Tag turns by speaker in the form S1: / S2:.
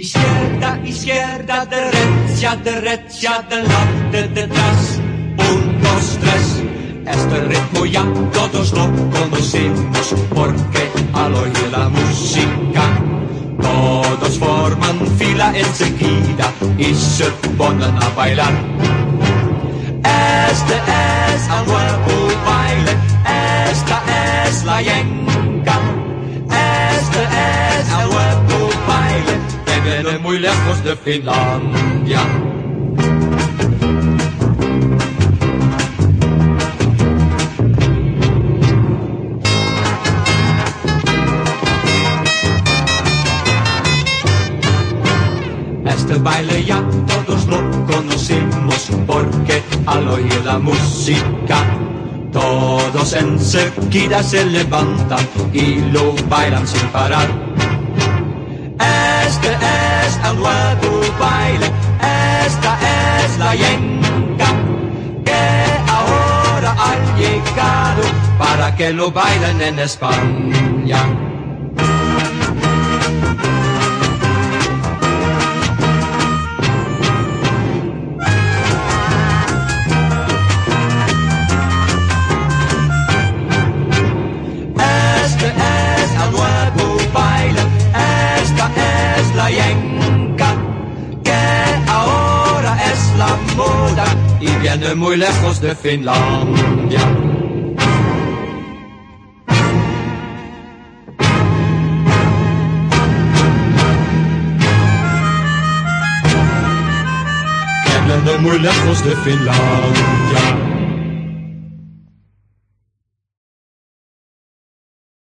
S1: Izquierda, izquierda, derecha, derecha, delante, detrás. Un, dos, tres. Este ritmo ya todos lo conocemos porque al oír la música todos forman fila enseguida y se ponen a bailar. Este es viene muy lejos de Finlandia. Este baile ya todos lo conocemos porque al oír la música todos enseguida se levantan y lo bailan sin parar. Para que lo bailen en España. Este es el nuevo baile, esta es la yenga, que ahora es la moda y viene muy lejos de Finlandia. Viene muy lejos de Finlandia.